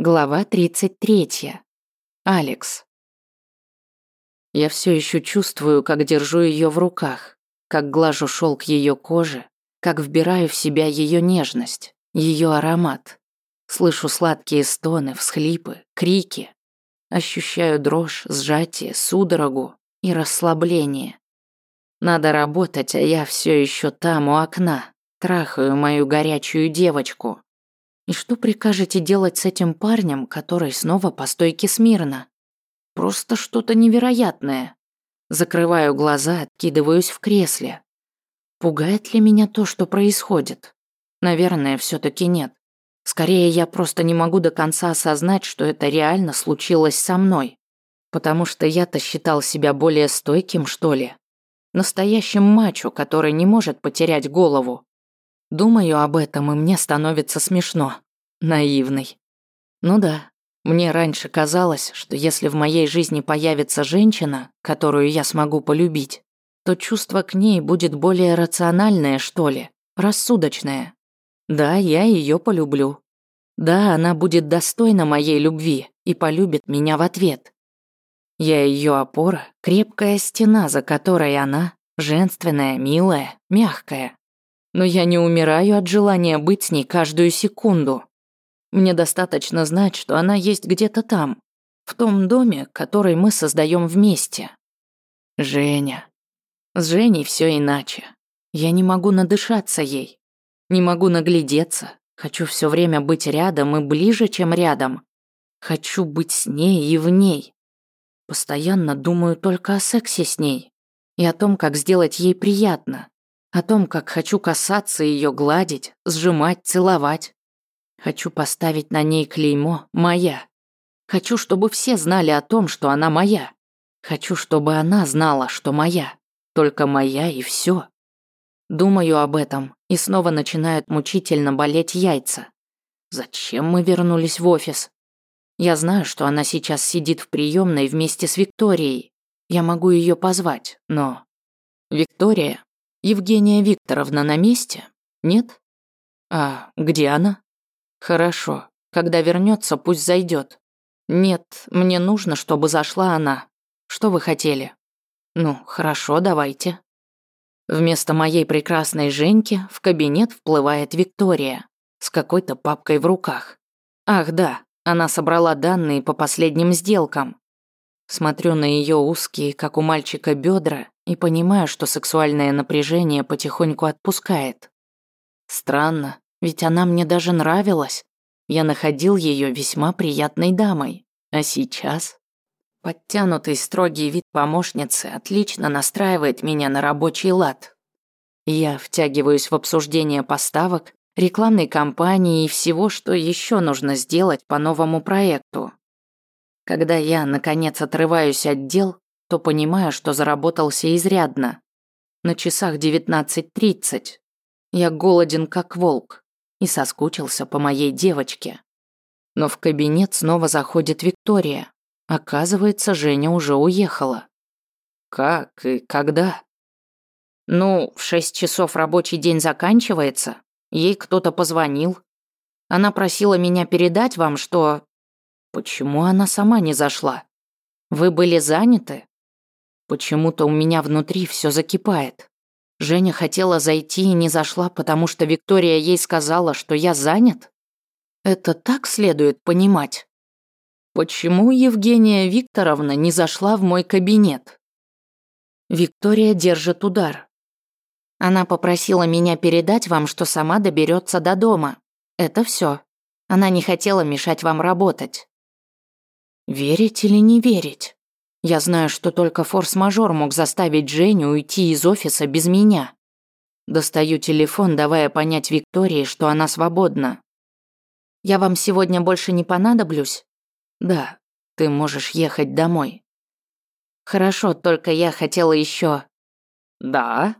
Глава 33. Алекс. Я все еще чувствую, как держу ее в руках, как глажу шелк ее кожи, как вбираю в себя ее нежность, ее аромат. Слышу сладкие стоны, всхлипы, крики. Ощущаю дрожь, сжатие, судорогу и расслабление. Надо работать, а я все еще там у окна, трахаю мою горячую девочку. И что прикажете делать с этим парнем, который снова по стойке смирно? Просто что-то невероятное. Закрываю глаза, откидываюсь в кресле. Пугает ли меня то, что происходит? Наверное, все таки нет. Скорее, я просто не могу до конца осознать, что это реально случилось со мной. Потому что я-то считал себя более стойким, что ли. Настоящим мачо, который не может потерять голову. Думаю об этом, и мне становится смешно. Наивный. Ну да, мне раньше казалось, что если в моей жизни появится женщина, которую я смогу полюбить, то чувство к ней будет более рациональное, что ли, рассудочное. Да, я ее полюблю. Да, она будет достойна моей любви и полюбит меня в ответ. Я ее опора, крепкая стена, за которой она, женственная, милая, мягкая но я не умираю от желания быть с ней каждую секунду. Мне достаточно знать, что она есть где-то там, в том доме, который мы создаем вместе. Женя. С Женей все иначе. Я не могу надышаться ей. Не могу наглядеться. Хочу все время быть рядом и ближе, чем рядом. Хочу быть с ней и в ней. Постоянно думаю только о сексе с ней и о том, как сделать ей приятно. О том, как хочу касаться ее, гладить, сжимать, целовать. Хочу поставить на ней клеймо «Моя». Хочу, чтобы все знали о том, что она моя. Хочу, чтобы она знала, что моя. Только моя и все. Думаю об этом, и снова начинают мучительно болеть яйца. Зачем мы вернулись в офис? Я знаю, что она сейчас сидит в приемной вместе с Викторией. Я могу ее позвать, но... Виктория Евгения Викторовна на месте? Нет? А где она? Хорошо. Когда вернется, пусть зайдет. Нет, мне нужно, чтобы зашла она. Что вы хотели? Ну, хорошо, давайте. Вместо моей прекрасной Женьки в кабинет вплывает Виктория с какой-то папкой в руках. Ах да, она собрала данные по последним сделкам. Смотрю на ее узкие, как у мальчика, бедра и понимаю, что сексуальное напряжение потихоньку отпускает. Странно, ведь она мне даже нравилась. Я находил ее весьма приятной дамой. А сейчас? Подтянутый строгий вид помощницы отлично настраивает меня на рабочий лад. Я втягиваюсь в обсуждение поставок, рекламной кампании и всего, что еще нужно сделать по новому проекту. Когда я, наконец, отрываюсь от дел, то понимаю, что заработался изрядно. На часах 19.30. Я голоден как волк и соскучился по моей девочке. Но в кабинет снова заходит Виктория. Оказывается, Женя уже уехала. Как и когда? Ну, в шесть часов рабочий день заканчивается. Ей кто-то позвонил. Она просила меня передать вам, что... Почему она сама не зашла? Вы были заняты? Почему-то у меня внутри все закипает. Женя хотела зайти и не зашла, потому что Виктория ей сказала, что я занят? Это так следует понимать. Почему Евгения Викторовна не зашла в мой кабинет? Виктория держит удар. Она попросила меня передать вам, что сама доберется до дома. Это все. Она не хотела мешать вам работать. Верить или не верить? Я знаю, что только форс-мажор мог заставить Женю уйти из офиса без меня. Достаю телефон, давая понять Виктории, что она свободна. «Я вам сегодня больше не понадоблюсь?» «Да, ты можешь ехать домой». «Хорошо, только я хотела еще. «Да?»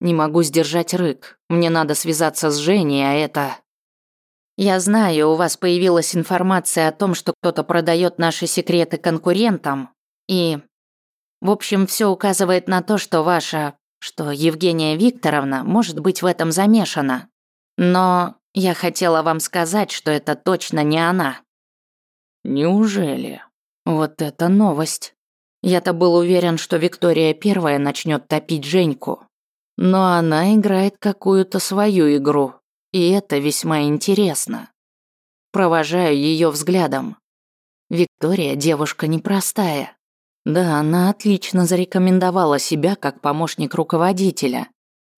Не могу сдержать рык. Мне надо связаться с Женей, а это... Я знаю, у вас появилась информация о том, что кто-то продает наши секреты конкурентам, и, в общем, все указывает на то, что ваша, что Евгения Викторовна может быть в этом замешана. Но я хотела вам сказать, что это точно не она. Неужели? Вот это новость. Я-то был уверен, что Виктория первая начнет топить Женьку. Но она играет какую-то свою игру, и это весьма интересно. Провожаю ее взглядом. Виктория девушка непростая. Да, она отлично зарекомендовала себя как помощник руководителя.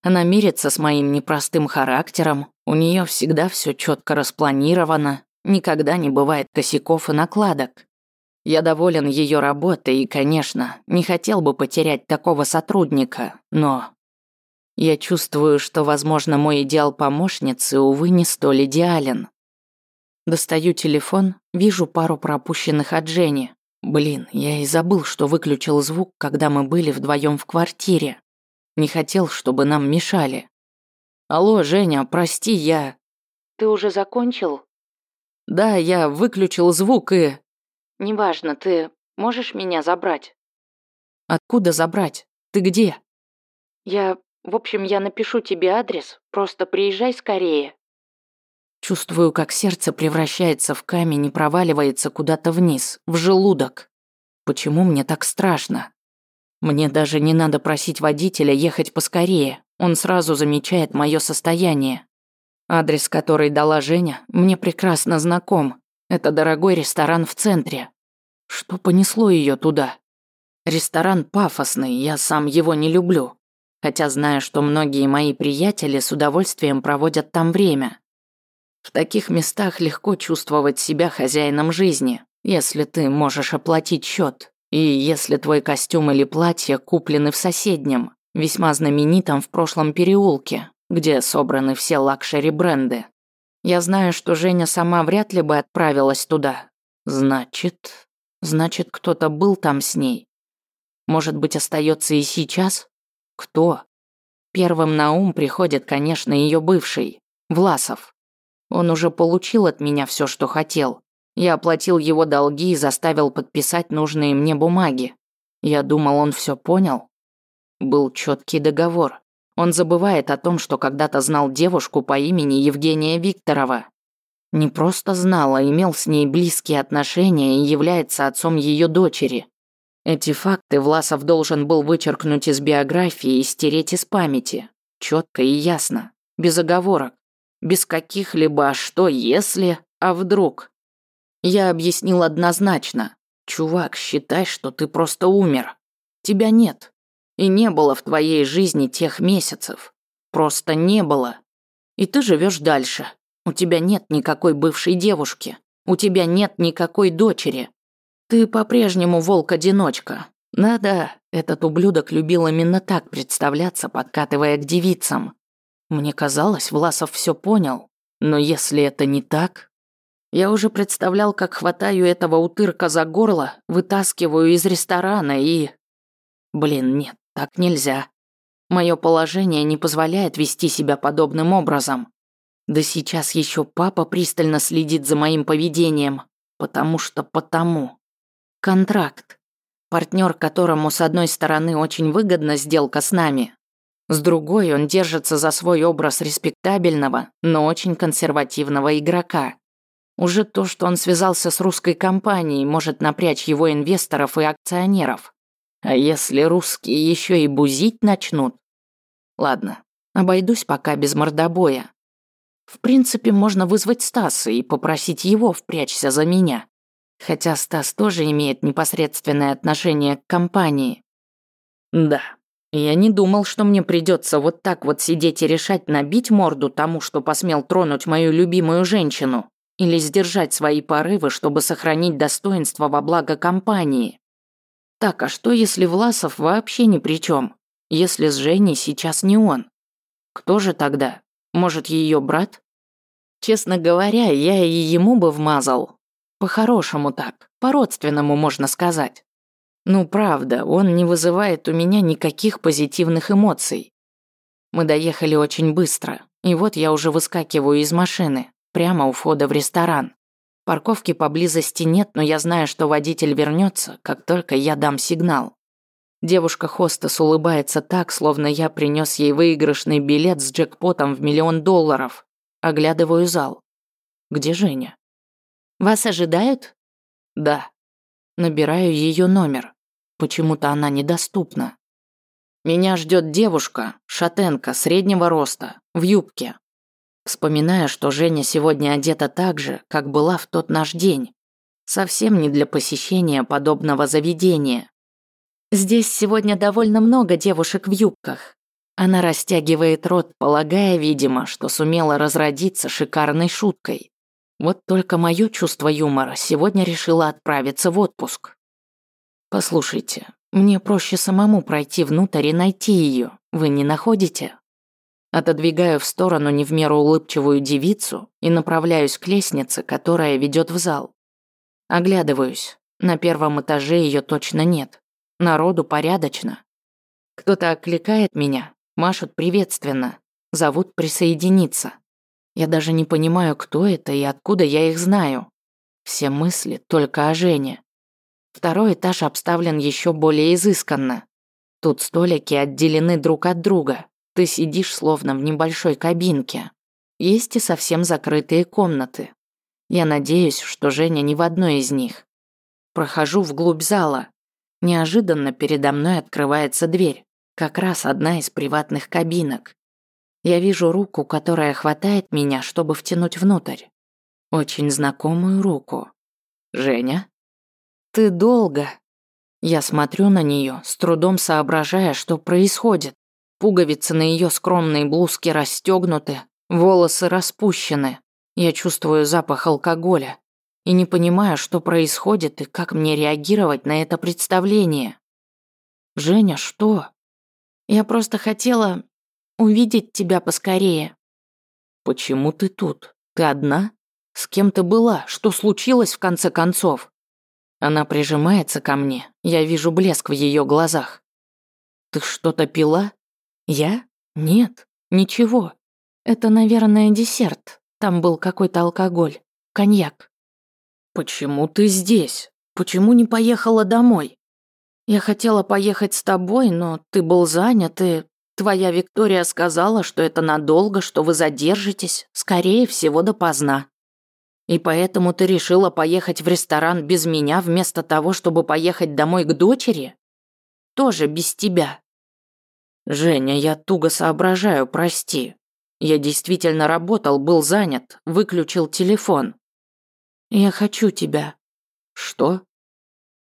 Она мирится с моим непростым характером, у нее всегда все четко распланировано, никогда не бывает косяков и накладок. Я доволен ее работой и, конечно, не хотел бы потерять такого сотрудника, но... Я чувствую, что, возможно, мой идеал помощницы, увы, не столь идеален. Достаю телефон, вижу пару пропущенных от Жени. Блин, я и забыл, что выключил звук, когда мы были вдвоем в квартире. Не хотел, чтобы нам мешали. Алло, Женя, прости, я... Ты уже закончил? Да, я выключил звук и... Неважно, ты можешь меня забрать? Откуда забрать? Ты где? Я... В общем, я напишу тебе адрес, просто приезжай скорее. Чувствую, как сердце превращается в камень и проваливается куда-то вниз, в желудок. Почему мне так страшно? Мне даже не надо просить водителя ехать поскорее, он сразу замечает мое состояние. Адрес, который дала Женя, мне прекрасно знаком. Это дорогой ресторан в центре. Что понесло ее туда? Ресторан пафосный, я сам его не люблю. Хотя знаю, что многие мои приятели с удовольствием проводят там время. В таких местах легко чувствовать себя хозяином жизни, если ты можешь оплатить счет, и если твой костюм или платье куплены в соседнем, весьма знаменитом в прошлом переулке, где собраны все лакшери-бренды. Я знаю, что Женя сама вряд ли бы отправилась туда. Значит, значит, кто-то был там с ней. Может быть, остается и сейчас? Кто? Первым на ум приходит, конечно, ее бывший, Власов. Он уже получил от меня все, что хотел. Я оплатил его долги и заставил подписать нужные мне бумаги. Я думал, он все понял. Был четкий договор. Он забывает о том, что когда-то знал девушку по имени Евгения Викторова. Не просто знал, а имел с ней близкие отношения и является отцом ее дочери. Эти факты Власов должен был вычеркнуть из биографии и стереть из памяти. Четко и ясно. Без оговорок. Без каких-либо «а что если», «а вдруг». Я объяснил однозначно. «Чувак, считай, что ты просто умер. Тебя нет. И не было в твоей жизни тех месяцев. Просто не было. И ты живешь дальше. У тебя нет никакой бывшей девушки. У тебя нет никакой дочери. Ты по-прежнему волк-одиночка. Да-да, этот ублюдок любил именно так представляться, подкатывая к девицам. Мне казалось, Власов все понял. Но если это не так... Я уже представлял, как хватаю этого утырка за горло, вытаскиваю из ресторана и... Блин, нет. Так нельзя. Мое положение не позволяет вести себя подобным образом. Да сейчас еще папа пристально следит за моим поведением, потому что потому. Контракт. Партнер, которому с одной стороны очень выгодна сделка с нами, с другой он держится за свой образ респектабельного, но очень консервативного игрока. Уже то, что он связался с русской компанией, может напрячь его инвесторов и акционеров. А если русские еще и бузить начнут? Ладно, обойдусь пока без мордобоя. В принципе, можно вызвать Стаса и попросить его впрячься за меня. Хотя Стас тоже имеет непосредственное отношение к компании. Да, я не думал, что мне придется вот так вот сидеть и решать, набить морду тому, что посмел тронуть мою любимую женщину, или сдержать свои порывы, чтобы сохранить достоинство во благо компании. Так, а что если Власов вообще ни при чем? Если с Женей сейчас не он? Кто же тогда? Может, ее брат? Честно говоря, я и ему бы вмазал. По-хорошему так, по-родственному можно сказать. Ну правда, он не вызывает у меня никаких позитивных эмоций. Мы доехали очень быстро, и вот я уже выскакиваю из машины, прямо у входа в ресторан. Парковки поблизости нет, но я знаю, что водитель вернется, как только я дам сигнал. Девушка-хостес улыбается так, словно я принес ей выигрышный билет с джекпотом в миллион долларов. Оглядываю зал. Где Женя? «Вас ожидают?» Да. Набираю ее номер. Почему-то она недоступна. Меня ждет девушка, шатенка, среднего роста, в юбке. Вспоминая, что Женя сегодня одета так же, как была в тот наш день. Совсем не для посещения подобного заведения. Здесь сегодня довольно много девушек в юбках. Она растягивает рот, полагая, видимо, что сумела разродиться шикарной шуткой. Вот только мое чувство юмора сегодня решило отправиться в отпуск. Послушайте, мне проще самому пройти внутрь и найти ее. Вы не находите? Отодвигаю в сторону не в меру улыбчивую девицу и направляюсь к лестнице, которая ведет в зал. Оглядываюсь. На первом этаже ее точно нет. Народу порядочно. Кто-то окликает меня, машут приветственно, зовут присоединиться. Я даже не понимаю, кто это и откуда я их знаю. Все мысли только о Жене. Второй этаж обставлен еще более изысканно. Тут столики отделены друг от друга. Ты сидишь словно в небольшой кабинке. Есть и совсем закрытые комнаты. Я надеюсь, что Женя не в одной из них. Прохожу вглубь зала. Неожиданно передо мной открывается дверь. Как раз одна из приватных кабинок. Я вижу руку, которая хватает меня, чтобы втянуть внутрь. Очень знакомую руку. «Женя?» «Ты долго». Я смотрю на нее, с трудом соображая, что происходит. Пуговицы на ее скромной блузке расстегнуты, волосы распущены. Я чувствую запах алкоголя и не понимаю, что происходит и как мне реагировать на это представление. Женя, что? Я просто хотела увидеть тебя поскорее. Почему ты тут? Ты одна? С кем ты была? Что случилось в конце концов? Она прижимается ко мне. Я вижу блеск в ее глазах. Ты что-то пила? Я? Нет, ничего. Это, наверное, десерт. Там был какой-то алкоголь. Коньяк. Почему ты здесь? Почему не поехала домой? Я хотела поехать с тобой, но ты был занят, и твоя Виктория сказала, что это надолго, что вы задержитесь, скорее всего, допоздна. И поэтому ты решила поехать в ресторан без меня вместо того, чтобы поехать домой к дочери? Тоже без тебя. «Женя, я туго соображаю, прости. Я действительно работал, был занят, выключил телефон». «Я хочу тебя». «Что?»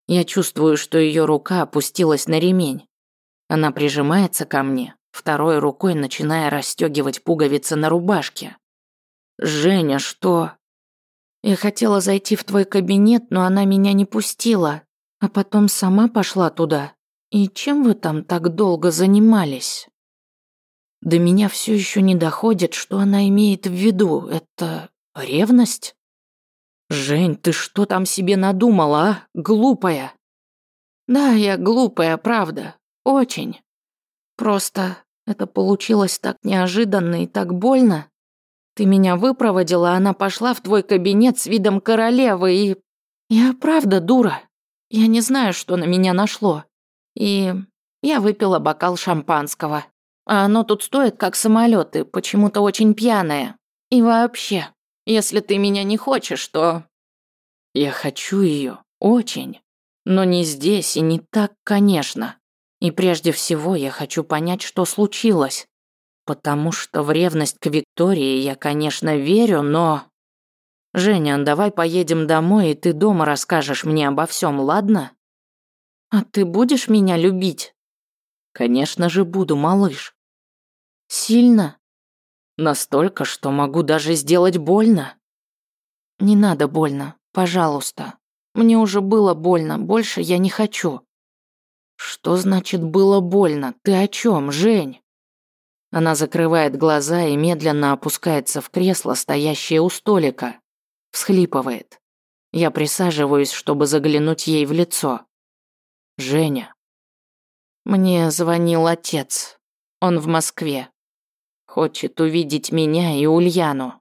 Я чувствую, что ее рука опустилась на ремень. Она прижимается ко мне, второй рукой начиная расстегивать пуговицы на рубашке. «Женя, что?» «Я хотела зайти в твой кабинет, но она меня не пустила, а потом сама пошла туда. «И чем вы там так долго занимались?» До меня все еще не доходит, что она имеет в виду. Это ревность? Жень, ты что там себе надумала, а? Глупая. Да, я глупая, правда. Очень. Просто это получилось так неожиданно и так больно. Ты меня выпроводила, она пошла в твой кабинет с видом королевы и... Я правда дура. Я не знаю, что на меня нашло. И я выпила бокал шампанского. А оно тут стоит как самолеты, почему-то очень пьяное. И вообще, если ты меня не хочешь, то... Я хочу ее, очень. Но не здесь и не так, конечно. И прежде всего я хочу понять, что случилось. Потому что в ревность к Виктории я, конечно, верю, но... Женя, давай поедем домой, и ты дома расскажешь мне обо всем, ладно? «А ты будешь меня любить?» «Конечно же буду, малыш». «Сильно?» «Настолько, что могу даже сделать больно». «Не надо больно, пожалуйста. Мне уже было больно, больше я не хочу». «Что значит было больно? Ты о чем, Жень?» Она закрывает глаза и медленно опускается в кресло, стоящее у столика. Всхлипывает. Я присаживаюсь, чтобы заглянуть ей в лицо. Женя. Мне звонил отец. Он в Москве. Хочет увидеть меня и Ульяну.